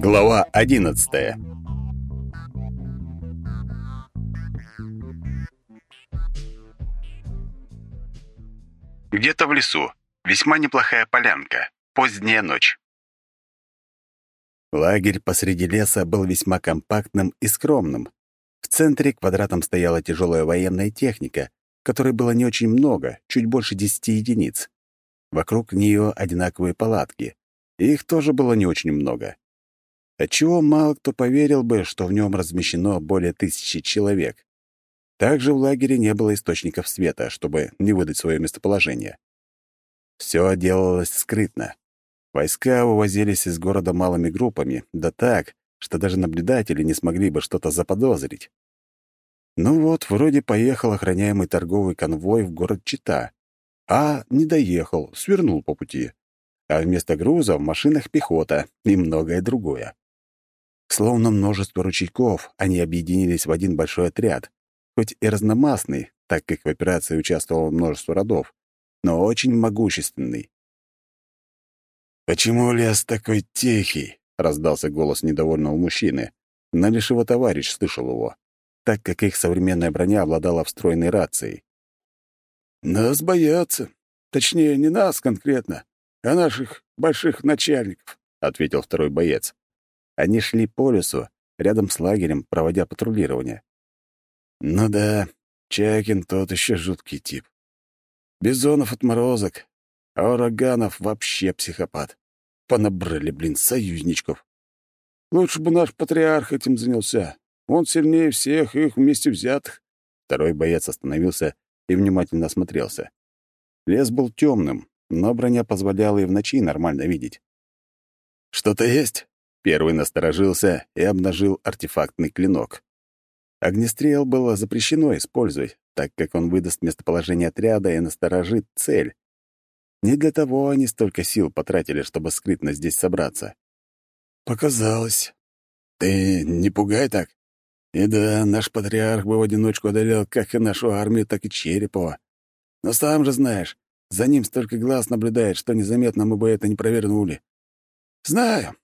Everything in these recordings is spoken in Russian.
Глава одиннадцатая Где-то в лесу. Весьма неплохая полянка. Поздняя ночь. Лагерь посреди леса был весьма компактным и скромным. В центре квадратом стояла тяжелая военная техника, которой было не очень много, чуть больше десяти единиц. Вокруг нее одинаковые палатки. их тоже было не очень много. Отчего мало кто поверил бы, что в нем размещено более тысячи человек. Также в лагере не было источников света, чтобы не выдать свое местоположение. Все делалось скрытно. Войска вывозились из города малыми группами, да так, что даже наблюдатели не смогли бы что-то заподозрить. Ну вот, вроде поехал охраняемый торговый конвой в город Чита, а не доехал, свернул по пути. А вместо груза в машинах пехота и многое другое. Словно множество ручейков, они объединились в один большой отряд, хоть и разномастный, так как в операции участвовало множество родов, но очень могущественный. «Почему лес такой тихий?» — раздался голос недовольного мужчины, но лишь его товарищ слышал его, так как их современная броня обладала встроенной рацией. «Нас боятся. Точнее, не нас конкретно, а наших больших начальников», — ответил второй боец. Они шли по лесу, рядом с лагерем, проводя патрулирование. «Ну да, Чакин тот еще жуткий тип. Бизонов отморозок, а Ураганов вообще психопат. Понабрали, блин, союзничков. Лучше бы наш патриарх этим занялся. Он сильнее всех их вместе взятых. Второй боец остановился и внимательно осмотрелся. Лес был темным, но броня позволяла и в ночи нормально видеть. «Что-то есть?» Первый насторожился и обнажил артефактный клинок. Огнестрел было запрещено использовать, так как он выдаст местоположение отряда и насторожит цель. Не для того они столько сил потратили, чтобы скрытно здесь собраться. «Показалось. Ты не пугай так. И да, наш патриарх бы в одиночку одолел как и нашу армию, так и Черепова. Но сам же знаешь, за ним столько глаз наблюдает, что незаметно мы бы это не провернули. Знаю.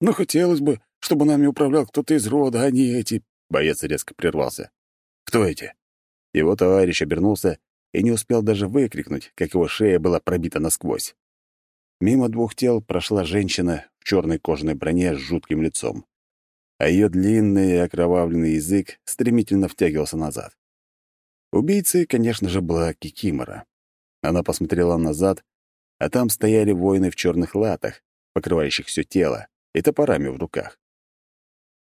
Но хотелось бы, чтобы нами управлял кто-то из рода, а не эти Боец резко прервался. «Кто эти?» Его товарищ обернулся и не успел даже выкрикнуть, как его шея была пробита насквозь. Мимо двух тел прошла женщина в черной кожаной броне с жутким лицом, а ее длинный и окровавленный язык стремительно втягивался назад. Убийцей, конечно же, была Кикимора. Она посмотрела назад, а там стояли воины в черных латах, покрывающих все тело, и топорами в руках.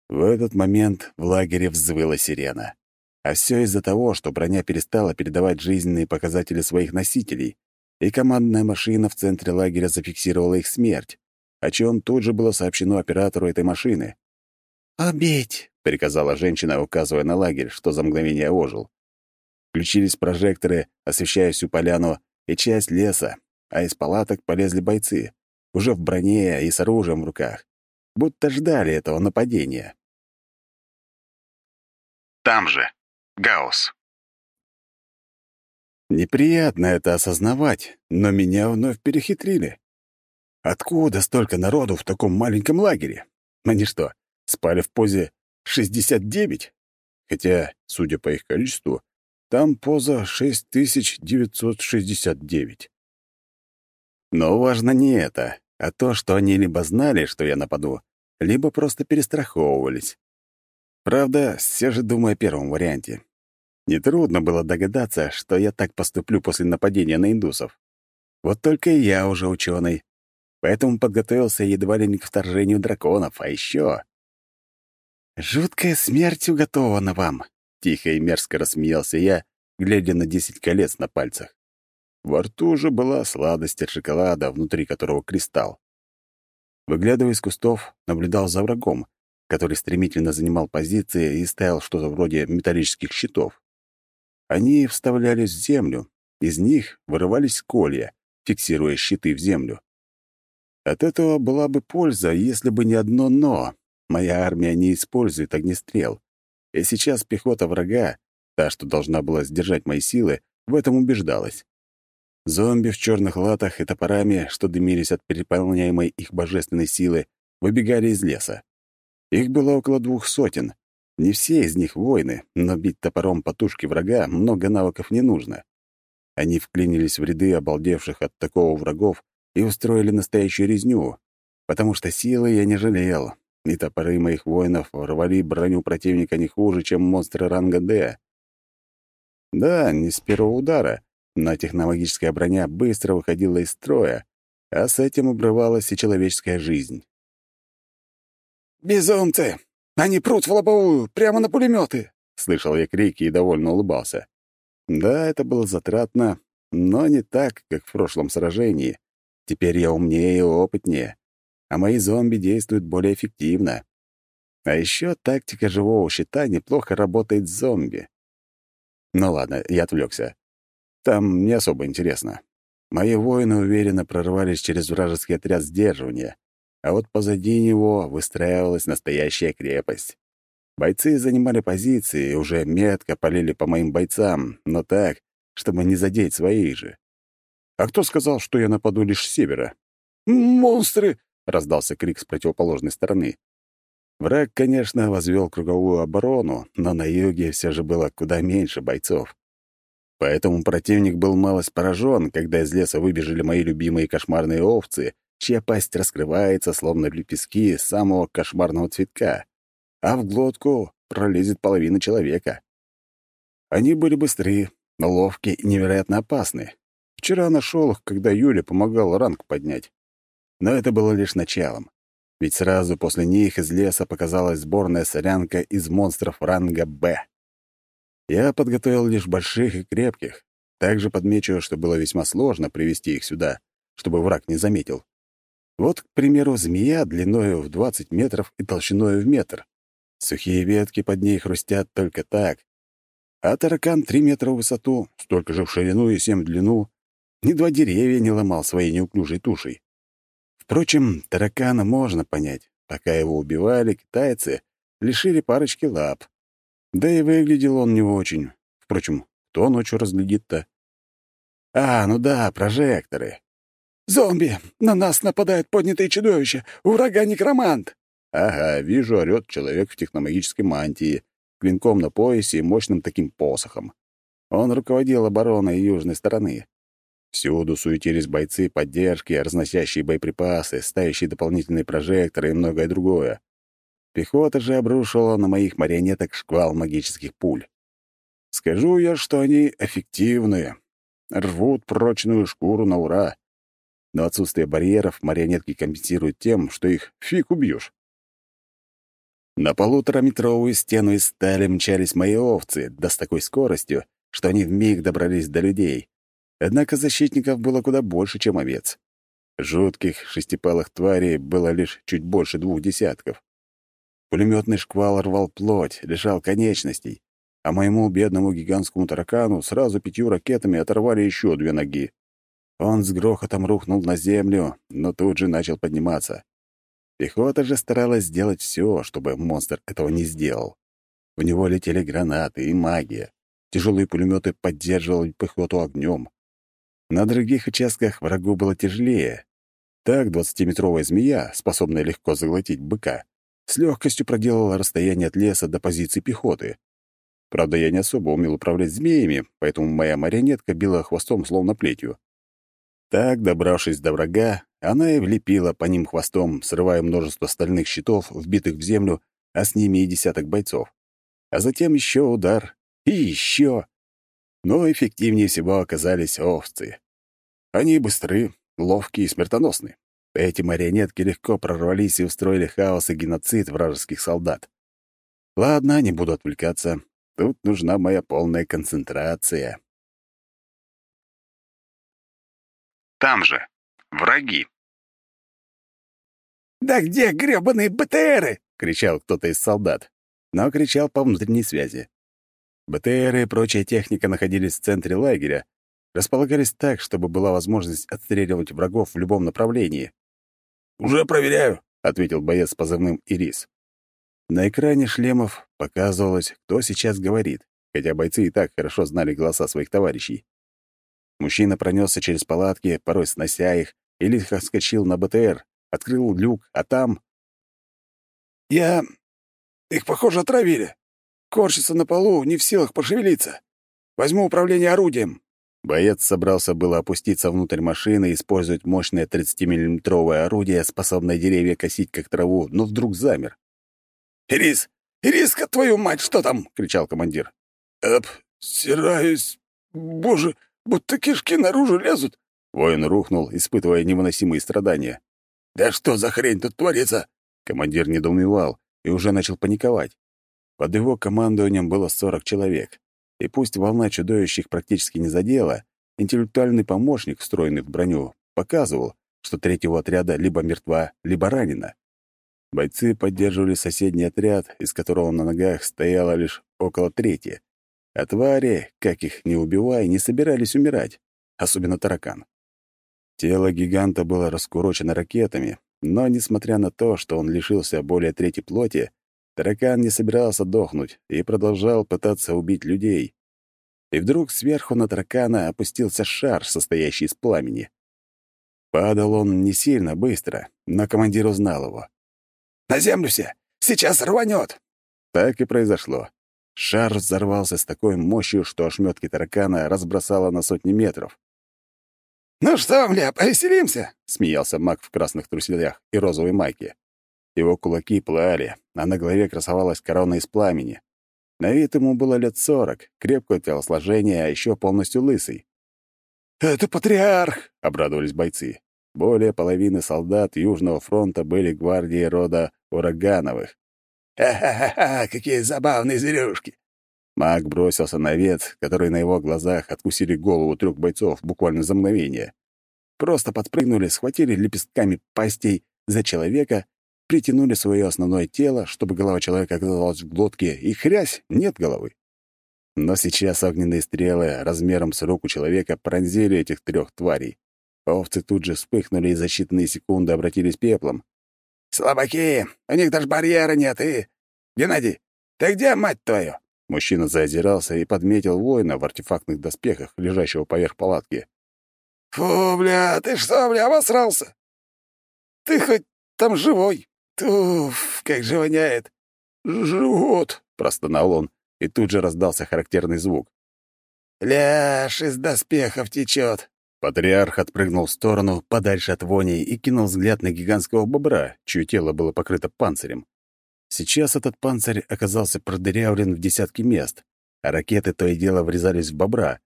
В этот момент в лагере взвыла сирена. А все из-за того, что броня перестала передавать жизненные показатели своих носителей, и командная машина в центре лагеря зафиксировала их смерть, о чем тут же было сообщено оператору этой машины. «Убить!» — приказала женщина, указывая на лагерь, что за мгновение ожил. Включились прожекторы, освещая всю поляну и часть леса, а из палаток полезли бойцы, уже в броне и с оружием в руках, будто ждали этого нападения. Там же. Гаус. Неприятно это осознавать, но меня вновь перехитрили. Откуда столько народу в таком маленьком лагере? Они что, спали в позе 69? Хотя, судя по их количеству, там поза 6969. Но важно не это, а то, что они либо знали, что я нападу, либо просто перестраховывались. Правда, все же думаю о первом варианте. Нетрудно было догадаться, что я так поступлю после нападения на индусов. Вот только я уже ученый, поэтому подготовился едва ли не к вторжению драконов, а еще... «Жуткая смерть уготована вам», — тихо и мерзко рассмеялся я, глядя на десять колец на пальцах. Во рту же была сладость от шоколада, внутри которого кристалл. Выглядывая из кустов, наблюдал за врагом, который стремительно занимал позиции и ставил что-то вроде металлических щитов. Они вставлялись в землю, из них вырывались колья, фиксируя щиты в землю. От этого была бы польза, если бы не одно «но». Моя армия не использует огнестрел. И сейчас пехота врага, та, что должна была сдержать мои силы, в этом убеждалась. Зомби в черных латах и топорами, что дымились от переполняемой их божественной силы, выбегали из леса. Их было около двух сотен. Не все из них воины, но бить топором по тушке врага много навыков не нужно. Они вклинились в ряды обалдевших от такого врагов и устроили настоящую резню, потому что силы я не жалел, и топоры моих воинов рвали броню противника не хуже, чем монстры ранга «Д». Да, не с первого удара, но технологическая броня быстро выходила из строя, а с этим обрывалась и человеческая жизнь. «Безумцы! Они прут в лобовую, прямо на пулеметы!» Слышал я крики и довольно улыбался. Да, это было затратно, но не так, как в прошлом сражении. Теперь я умнее и опытнее, а мои зомби действуют более эффективно. А еще тактика живого щита неплохо работает с зомби. Ну ладно, я отвлекся. Там не особо интересно. Мои воины уверенно прорвались через вражеский отряд сдерживания, а вот позади него выстраивалась настоящая крепость. Бойцы занимали позиции и уже метко полили по моим бойцам, но так, чтобы не задеть своих же. А кто сказал, что я нападу лишь с севера? «Монстры!» — раздался крик с противоположной стороны. Враг, конечно, возвел круговую оборону, но на юге все же было куда меньше бойцов. Поэтому противник был малость поражен, когда из леса выбежали мои любимые кошмарные овцы, чья пасть раскрывается, словно лепестки самого кошмарного цветка, а в глотку пролезет половина человека. Они были быстрые, ловкие и невероятно опасны. Вчера нашел их, когда Юля помогала ранг поднять. Но это было лишь началом. Ведь сразу после них из леса показалась сборная солянка из монстров ранга «Б». Я подготовил лишь больших и крепких. Также подмечу, что было весьма сложно привести их сюда, чтобы враг не заметил. Вот, к примеру, змея длиною в 20 метров и толщиною в метр. Сухие ветки под ней хрустят только так. А таракан 3 метра в высоту, столько же в ширину и 7 в длину. Ни два деревья не ломал своей неуклюжей тушей. Впрочем, таракана можно понять. Пока его убивали, китайцы лишили парочки лап. Да и выглядел он не очень. Впрочем, кто ночью разглядит-то? А, ну да, прожекторы. «Зомби! На нас нападают поднятые чудовища! У врага некромант!» Ага, вижу, орёт человек в техномагической мантии, клинком на поясе и мощным таким посохом. Он руководил обороной южной стороны. Всюду суетились бойцы поддержки, разносящие боеприпасы, ставящие дополнительные прожекторы и многое другое. Пехота же обрушила на моих марионеток шквал магических пуль. Скажу я, что они эффективные, рвут прочную шкуру на ура. Но отсутствие барьеров марионетки компенсируют тем, что их фиг убьешь. На полутораметровую стену из стали мчались мои овцы, да с такой скоростью, что они вмиг добрались до людей. Однако защитников было куда больше, чем овец. Жутких шестипалых тварей было лишь чуть больше двух десятков. Пулеметный шквал рвал плоть, лишал конечностей, а моему бедному гигантскому таракану сразу пятью ракетами оторвали еще две ноги. Он с грохотом рухнул на землю, но тут же начал подниматься. Пехота же старалась сделать все, чтобы монстр этого не сделал. В него летели гранаты и магия. Тяжелые пулеметы поддерживали пехоту огнем. На других участках врагу было тяжелее. Так двадцатиметровая змея, способная легко заглотить быка, с легкостью проделала расстояние от леса до позиции пехоты. Правда, я не особо умел управлять змеями, поэтому моя марионетка била хвостом словно плетью. Так, добравшись до врага, она и влепила по ним хвостом, срывая множество стальных щитов, вбитых в землю, а с ними и десяток бойцов. А затем еще удар. И еще. Но эффективнее всего оказались овцы. Они быстры, ловкие и смертоносны. Эти марионетки легко прорвались и устроили хаос и геноцид вражеских солдат. Ладно, не буду отвлекаться. Тут нужна моя полная концентрация. Там же. Враги. «Да где грёбаные БТРы?» — кричал кто-то из солдат. Но кричал по внутренней связи. БТРы и прочая техника находились в центре лагеря, располагались так, чтобы была возможность отстреливать врагов в любом направлении. «Уже проверяю», — ответил боец с позывным «Ирис». На экране шлемов показывалось, кто сейчас говорит, хотя бойцы и так хорошо знали голоса своих товарищей. Мужчина пронесся через палатки, порой снося их, или вскочил на БТР, открыл люк, а там... «Я... Их, похоже, отравили. Корчится на полу, не в силах пошевелиться. Возьму управление орудием». Боец собрался было опуститься внутрь машины и использовать мощное 30-миллиметровое орудие, способное деревья косить как траву, но вдруг замер. «Ирис! Ириска, твою мать, что там?» — кричал командир. «Эп, стираюсь. Боже, будто кишки наружу лезут». Воин рухнул, испытывая невыносимые страдания. «Да что за хрень тут творится?» Командир недоумевал и уже начал паниковать. Под его командованием было 40 человек. И пусть волна чудовищ их практически не задела, интеллектуальный помощник, встроенный в броню, показывал, что третьего отряда либо мертва, либо ранена. Бойцы поддерживали соседний отряд, из которого на ногах стояло лишь около трети. А твари, как их не убивай, не собирались умирать, особенно таракан. Тело гиганта было раскурочено ракетами, но, несмотря на то, что он лишился более трети плоти, таракан не собирался дохнуть и продолжал пытаться убить людей. И вдруг сверху на таракана опустился шар, состоящий из пламени. Падал он не сильно быстро, но командир узнал его. «На землю все! Сейчас рванет!» Так и произошло. Шар взорвался с такой мощью, что ошметки таракана разбросало на сотни метров. «Ну что, мля, повеселимся?» — смеялся маг в красных труселях и розовой майке. Его кулаки плали, а на голове красовалась корона из пламени. На вид ему было лет сорок, крепкое телосложение, а еще полностью лысый. «Это патриарх!» — обрадовались бойцы. Более половины солдат Южного фронта были гвардией рода Урагановых. «Ха-ха-ха! Какие забавные зверюшки! Маг бросился на овец, которые на его глазах откусили голову трех бойцов буквально за мгновение. Просто подпрыгнули, схватили лепестками пастей за человека, притянули свое основное тело, чтобы голова человека оказалась в глотке, и хрясь, нет головы. Но сейчас огненные стрелы размером с руку человека пронзили этих трех тварей. Овцы тут же вспыхнули и за считанные секунды обратились пеплом. «Слабаки! У них даже барьера нет, и... Геннадий, ты где, мать твою?» Мужчина заозирался и подметил воина в артефактных доспехах, лежащего поверх палатки. «Фу, бля, ты что, бля, обосрался? Ты хоть там живой? Туф, как же воняет! Живот!» — простонал он, и тут же раздался характерный звук. «Ляж из доспехов течет!» Патриарх отпрыгнул в сторону, подальше от вони, и кинул взгляд на гигантского бобра, чье тело было покрыто панцирем. Сейчас этот панцирь оказался продырявлен в десятки мест, а ракеты то и дело врезались в бобра.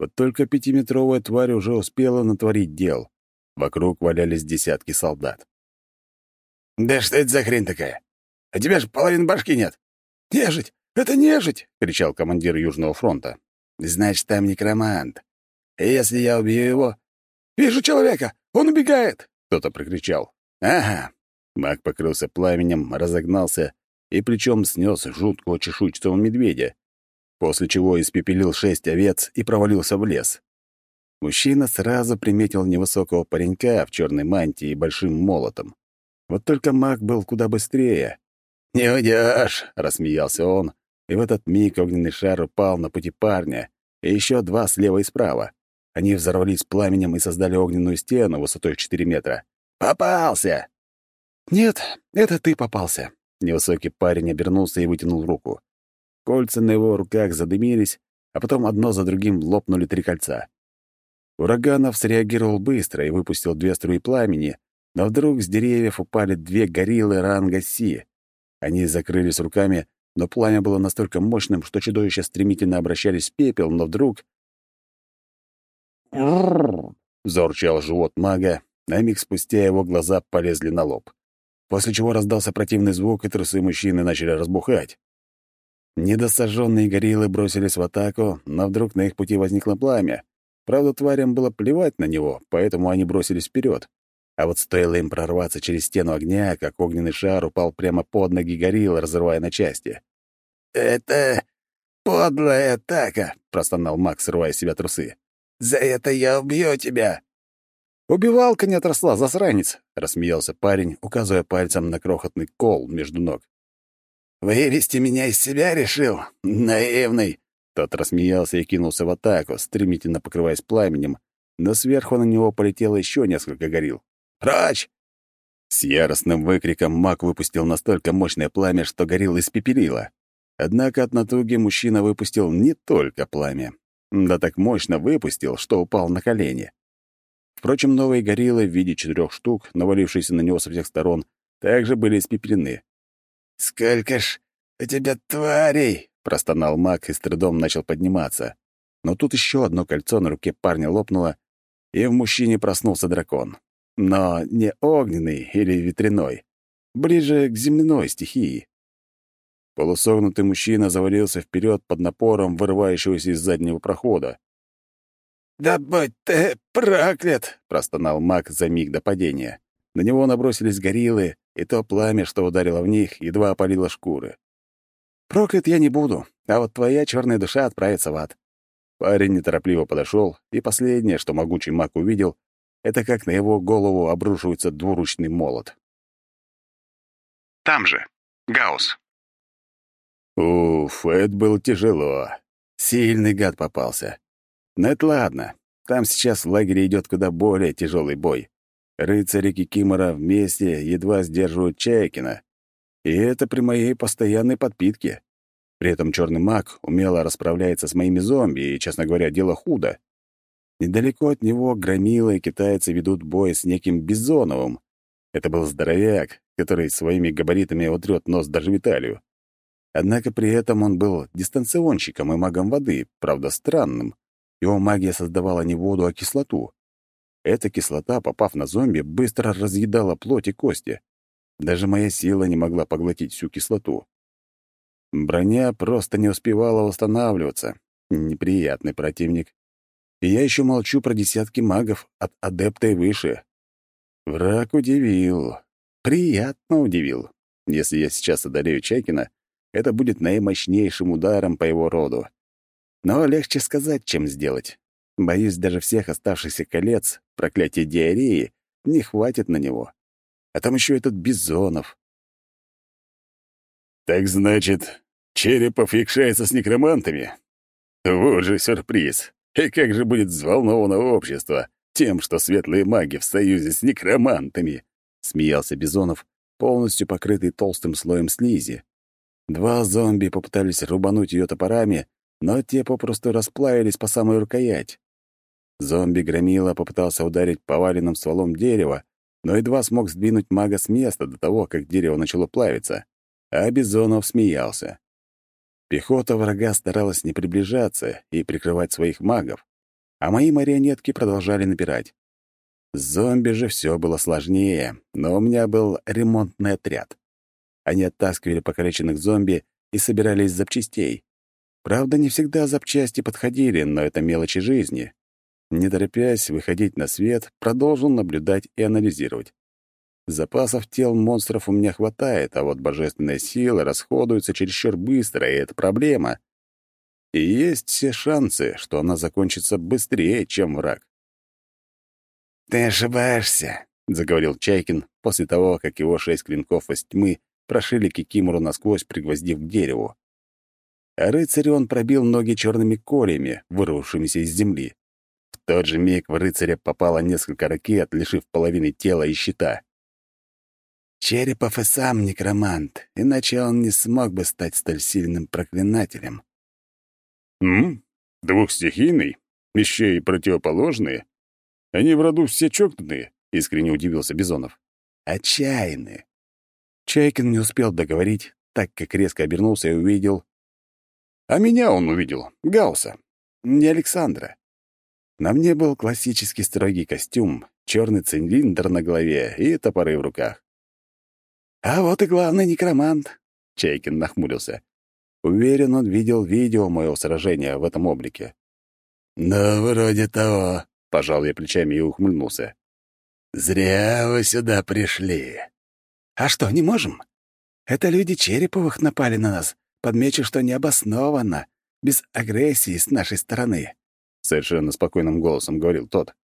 Вот только пятиметровая тварь уже успела натворить дел. Вокруг валялись десятки солдат. «Да что это за хрень такая? У тебя же половины башки нет!» «Нежить! Это нежить!» — кричал командир Южного фронта. «Значит, там некромант. Если я убью его...» «Вижу человека! Он убегает!» — кто-то прокричал. «Ага, Маг покрылся пламенем, разогнался и причем снес жуткого чешуйчатого медведя, после чего испепелил шесть овец и провалился в лес. Мужчина сразу приметил невысокого паренька в черной мантии и большим молотом. Вот только маг был куда быстрее. «Не уйдешь!» — рассмеялся он, и в этот миг огненный шар упал на пути парня, и еще два слева и справа. Они взорвались пламенем и создали огненную стену высотой в 4 метра. «Попался!» «Нет, это ты попался». Невысокий парень обернулся и вытянул руку. Кольца на его руках задымились, а потом одно за другим лопнули три кольца. Ураганов среагировал быстро и выпустил две струи пламени, но вдруг с деревьев упали две гориллы ранга Си. Они закрылись руками, но пламя было настолько мощным, что чудовища стремительно обращались в пепел, но вдруг... Зорчал живот мага, а миг спустя его глаза полезли на лоб после чего раздался противный звук, и трусы мужчины начали разбухать. Недосожженные гориллы бросились в атаку, но вдруг на их пути возникло пламя. Правда, тварям было плевать на него, поэтому они бросились вперед. А вот стоило им прорваться через стену огня, как огненный шар упал прямо под ноги гориллы, разрывая на части. «Это подлая атака!» — простонал Макс, срывая с себя трусы. «За это я убью тебя!» «Убивалка не отросла, засранец!» — рассмеялся парень, указывая пальцем на крохотный кол между ног. «Вывести меня из себя решил? Наивный!» Тот рассмеялся и кинулся в атаку, стремительно покрываясь пламенем, но сверху на него полетело еще несколько горил. «Прочь!» С яростным выкриком маг выпустил настолько мощное пламя, что горилла испепелило. Однако от натуги мужчина выпустил не только пламя. Да так мощно выпустил, что упал на колени. Впрочем, новые гориллы в виде четырех штук, навалившиеся на него со всех сторон, также были испепелены. «Сколько ж у тебя тварей!» — простонал маг и с трудом начал подниматься. Но тут еще одно кольцо на руке парня лопнуло, и в мужчине проснулся дракон. Но не огненный или ветряной, ближе к земляной стихии. Полусогнутый мужчина завалился вперед под напором вырывающегося из заднего прохода. «Да будь ты проклят!» — простонал маг за миг до падения. На него набросились гориллы, и то пламя, что ударило в них, едва опалило шкуры. «Проклят я не буду, а вот твоя черная душа отправится в ад». Парень неторопливо подошел, и последнее, что могучий маг увидел, это как на его голову обрушивается двуручный молот. Там же. Гаус. Уф, это было тяжело. Сильный гад попался. Но это ладно. Там сейчас в лагере идет куда более тяжелый бой. Рыцари Кикимора вместе едва сдерживают Чайкина. И это при моей постоянной подпитке. При этом черный маг умело расправляется с моими зомби, и, честно говоря, дело худо. Недалеко от него громилы и китайцы ведут бой с неким Бизоновым. Это был здоровяк, который своими габаритами утрет нос даже Виталию. Однако при этом он был дистанционщиком и магом воды, правда, странным. Его магия создавала не воду, а кислоту. Эта кислота, попав на зомби, быстро разъедала плоть и кости. Даже моя сила не могла поглотить всю кислоту. Броня просто не успевала восстанавливаться. Неприятный противник. И я еще молчу про десятки магов от адепта и выше. Враг удивил. Приятно удивил. Если я сейчас одолею Чайкина, это будет наимощнейшим ударом по его роду. Но легче сказать, чем сделать. Боюсь, даже всех оставшихся колец, проклятие диареи, не хватит на него. А там еще этот Бизонов. «Так значит, Черепов якшается с некромантами? Вот же сюрприз. И как же будет взволновано общество тем, что светлые маги в союзе с некромантами?» — смеялся Бизонов, полностью покрытый толстым слоем слизи. Два зомби попытались рубануть ее топорами, но те попросту расплавились по самой рукоять. Зомби-громила попытался ударить поваленным стволом дерева, но едва смог сдвинуть мага с места до того, как дерево начало плавиться, а Бизонов смеялся. Пехота врага старалась не приближаться и прикрывать своих магов, а мои марионетки продолжали напирать. С зомби же все было сложнее, но у меня был ремонтный отряд. Они оттаскивали покалеченных зомби и собирали из запчастей. Правда, не всегда запчасти подходили, но это мелочи жизни. Не торопясь выходить на свет, продолжил наблюдать и анализировать. Запасов тел монстров у меня хватает, а вот божественная сила расходуется чересчур быстро, и это проблема. И есть все шансы, что она закончится быстрее, чем враг. «Ты ошибаешься», — заговорил Чайкин после того, как его шесть клинков из тьмы прошили Кикимору насквозь, пригвоздив к дереву. А рыцарю он пробил ноги черными колями, вырвавшимися из земли. В тот же миг в рыцаря попало несколько ракет, лишив половины тела и щита. Черепов и сам некромант, иначе он не смог бы стать столь сильным проклинателем. «М? Двухстихийный? Еще и противоположные? Они в роду все чокнутые?» — искренне удивился Бизонов. «Отчаянные». Чайкин не успел договорить, так как резко обернулся и увидел... А меня он увидел, Гаусса, не Александра. На мне был классический строгий костюм, черный цилиндр на голове и топоры в руках. «А вот и главный некромант», — Чайкин нахмурился. Уверен, он видел видео моего сражения в этом облике. «Ну, вроде того», — пожал я плечами и ухмыльнулся. «Зря вы сюда пришли». «А что, не можем? Это люди Череповых напали на нас. Подмечу, что необоснованно, без агрессии с нашей стороны», — совершенно спокойным голосом говорил тот,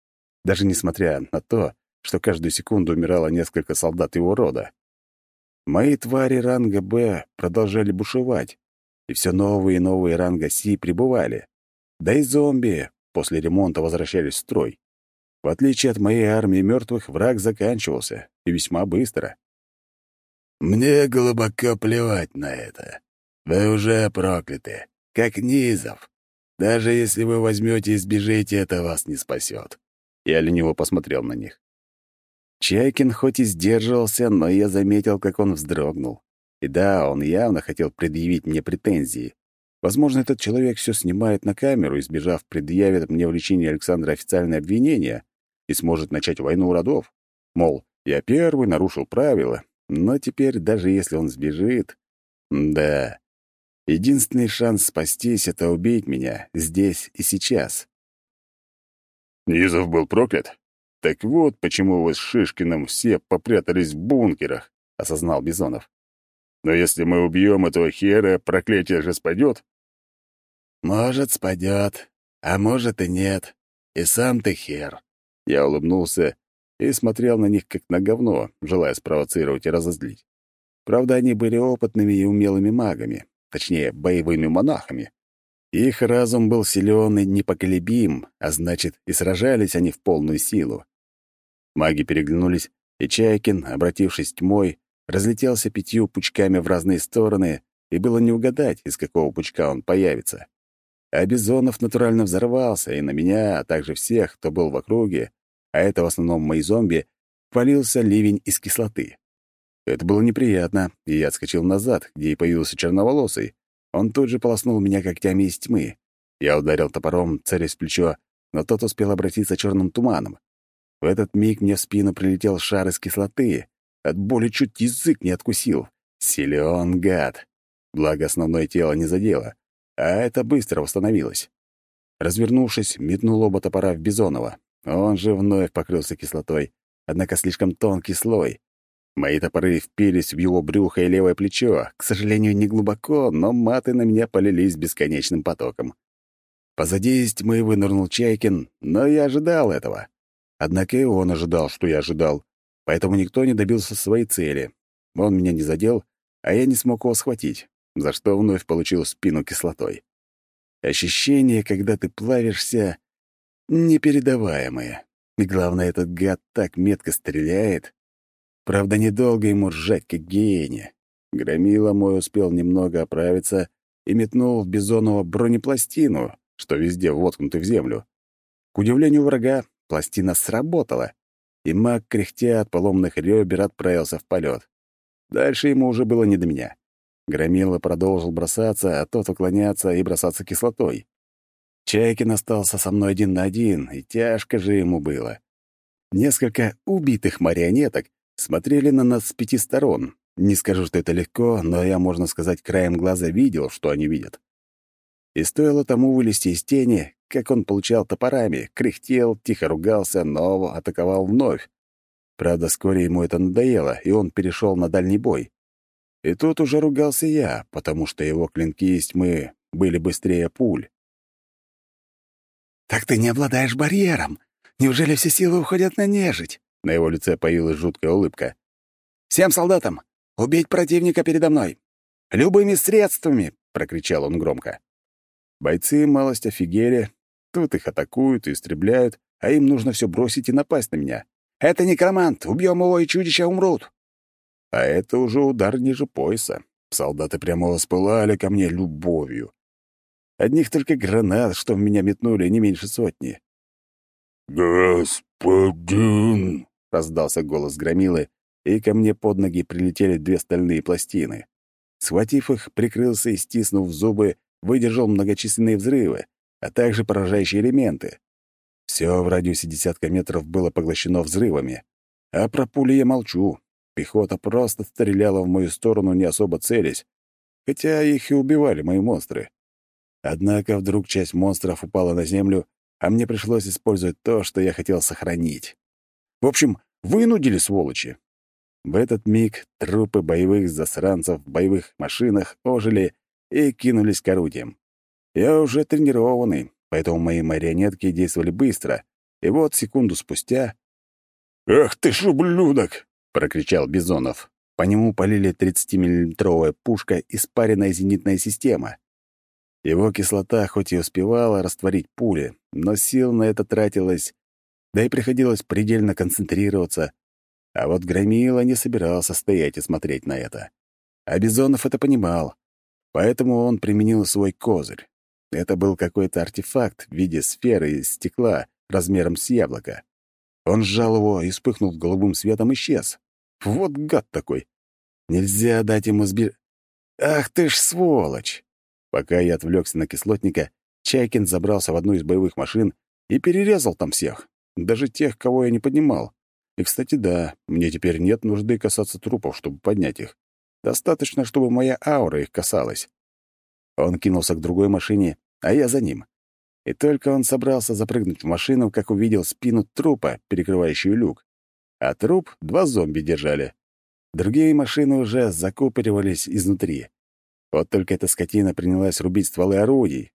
даже несмотря на то, что каждую секунду умирало несколько солдат его рода. Мои твари ранга «Б» продолжали бушевать, и все новые и новые ранга «Си» прибывали. Да и зомби после ремонта возвращались в строй. В отличие от моей армии мертвых, враг заканчивался, и весьма быстро. «Мне глубоко плевать на это. Вы уже прокляты, как Низов. Даже если вы возьмете и сбежите, это вас не спасет. Я лениво посмотрел на них. Чайкин хоть и сдерживался, но я заметил, как он вздрогнул. И да, он явно хотел предъявить мне претензии. Возможно, этот человек все снимает на камеру, избежав, предъявит мне в лечении Александра официальное обвинение и сможет начать войну родов. Мол, я первый нарушил правила, но теперь, даже если он сбежит... Да, единственный шанс спастись — это убить меня здесь и сейчас. Низов был проклят? Так вот, почему вы с Шишкиным все попрятались в бункерах, — осознал Бизонов. Но если мы убьем этого хера, проклятие же спадет? Может, спадет, а может и нет. И сам ты хер. Я улыбнулся и смотрел на них как на говно, желая спровоцировать и разозлить. Правда, они были опытными и умелыми магами, точнее, боевыми монахами. Их разум был силен и непоколебим, а значит, и сражались они в полную силу. Маги переглянулись, и Чайкин, обратившись тьмой, разлетелся пятью пучками в разные стороны, и было не угадать, из какого пучка он появится. А Бизонов натурально взорвался, и на меня, а также всех, кто был в округе, а это в основном мои зомби, полился ливень из кислоты. Это было неприятно, и я отскочил назад, где и появился черноволосый. Он тут же полоснул меня когтями из тьмы. Я ударил топором, целясь в плечо, но тот успел обратиться черным туманом. В этот миг мне в спину прилетел шар из кислоты, от боли чуть язык не откусил. Силен гад. Благо, основное тело не задело. А это быстро восстановилось. Развернувшись, метнул оба топора в Бизонова. Он же вновь покрылся кислотой, однако слишком тонкий слой. Мои топоры впились в его брюхо и левое плечо. К сожалению, не глубоко, но маты на меня полились бесконечным потоком. Позади из тьмы вынырнул Чайкин, но я ожидал этого. Однако и он ожидал, что я ожидал поэтому никто не добился своей цели. Он меня не задел, а я не смог его схватить, за что вновь получил спину кислотой. Ощущение, когда ты плавишься, непередаваемое. И главное, этот гад так метко стреляет. Правда, недолго ему ржать, как гиене. Громила мой успел немного оправиться и метнул в Бизонова бронепластину, что везде воткнуты в землю. К удивлению врага, пластина сработала, и маг, кряхтя от поломных ребер, отправился в полет. Дальше ему уже было не до меня. Громила продолжил бросаться, а тот уклоняться и бросаться кислотой. Чайкин остался со мной один на один, и тяжко же ему было. Несколько убитых марионеток смотрели на нас с пяти сторон. Не скажу, что это легко, но я, можно сказать, краем глаза видел, что они видят. И стоило тому вылезти из тени, как он получал топорами, кряхтел, тихо ругался, но атаковал вновь. Правда, вскоре ему это надоело, и он перешел на дальний бой. И тут уже ругался я, потому что его клинки из тьмы были быстрее пуль. «Так ты не обладаешь барьером. Неужели все силы уходят на нежить?» На его лице появилась жуткая улыбка. «Всем солдатам! Убить противника передо мной! Любыми средствами!» — прокричал он громко. Бойцы малость офигели Тут их атакуют и истребляют, а им нужно все бросить и напасть на меня. «Это некромант! Убьем его, и чудища умрут!» А это уже удар ниже пояса. Солдаты прямо воспылали ко мне любовью. Одних только гранат, что в меня метнули, не меньше сотни. «Господин!» — раздался голос громилы, и ко мне под ноги прилетели две стальные пластины. Схватив их, прикрылся и, стиснув зубы, выдержал многочисленные взрывы, а также поражающие элементы. Все в радиусе десятка метров было поглощено взрывами. А про пули я молчу. Пехота просто стреляла в мою сторону, не особо целясь, хотя их и убивали мои монстры. Однако вдруг часть монстров упала на землю, а мне пришлось использовать то, что я хотел сохранить. В общем, вынудили сволочи. В этот миг трупы боевых засранцев в боевых машинах ожили и кинулись к орудиям. Я уже тренированный, поэтому мои марионетки действовали быстро. И вот секунду спустя... «Ах ты ж ублюдок!» — прокричал Бизонов. По нему полили 30-миллиметровая пушка и спаренная зенитная система. Его кислота хоть и успевала растворить пули, но сил на это тратилось да и приходилось предельно концентрироваться. А вот Громила не собирался стоять и смотреть на это. А Бизонов это понимал, поэтому он применил свой козырь. Это был какой-то артефакт в виде сферы из стекла размером с яблоко. Он сжал его и, вспыхнув голубым светом, исчез. Вот гад такой. Нельзя дать ему сбир... Ах ты ж сволочь! Пока я отвлекся на кислотника, Чайкин забрался в одну из боевых машин и перерезал там всех, даже тех, кого я не поднимал. И, кстати, да, мне теперь нет нужды касаться трупов, чтобы поднять их. Достаточно, чтобы моя аура их касалась. Он кинулся к другой машине, а я за ним. И только он собрался запрыгнуть в машину, как увидел спину трупа, перекрывающую люк. А труп два зомби держали. Другие машины уже закупоривались изнутри. Вот только эта скотина принялась рубить стволы орудий.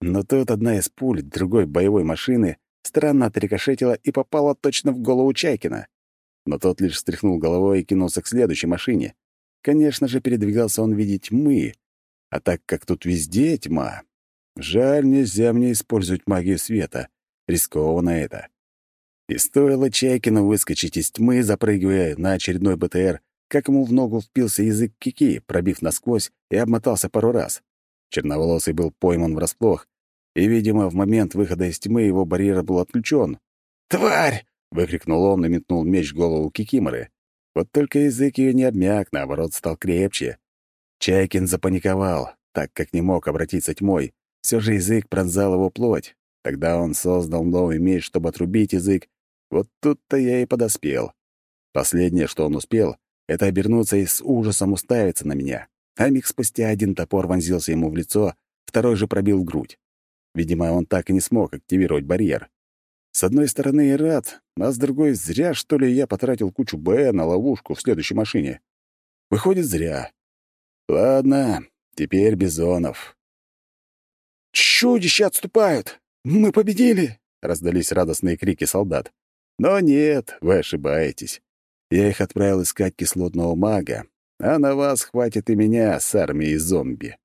Но тут одна из пуль другой боевой машины странно отрикошетила и попала точно в голову Чайкина. Но тот лишь встряхнул головой и кинулся к следующей машине. Конечно же, передвигался он видеть мы, а так как тут везде тьма, жаль, нельзя мне использовать магию света. Рискованно это. И стоило Чайкину выскочить из тьмы, запрыгивая на очередной БТР, как ему в ногу впился язык кики, пробив насквозь и обмотался пару раз. Черноволосый был пойман врасплох, и, видимо, в момент выхода из тьмы его барьер был отключен. «Тварь!» — выкрикнул он и метнул меч в голову Кикиморы. Вот только язык ее не обмяк, наоборот, стал крепче. Чайкин запаниковал, так как не мог обратиться тьмой. Все же язык пронзал его плоть. Тогда он создал новый меч, чтобы отрубить язык. Вот тут-то я и подоспел. Последнее, что он успел, это обернуться и с ужасом уставиться на меня. А миг спустя один топор вонзился ему в лицо, второй же пробил грудь. Видимо, он так и не смог активировать барьер. С одной стороны, и рад, а с другой, зря, что ли, я потратил кучу Б на ловушку в следующей машине. Выходит, зря. Ладно, теперь Бизонов. «Чудища отступают! Мы победили!» — раздались радостные крики солдат. Но нет, вы ошибаетесь. Я их отправил искать кислотного мага, а на вас хватит и меня с армией зомби.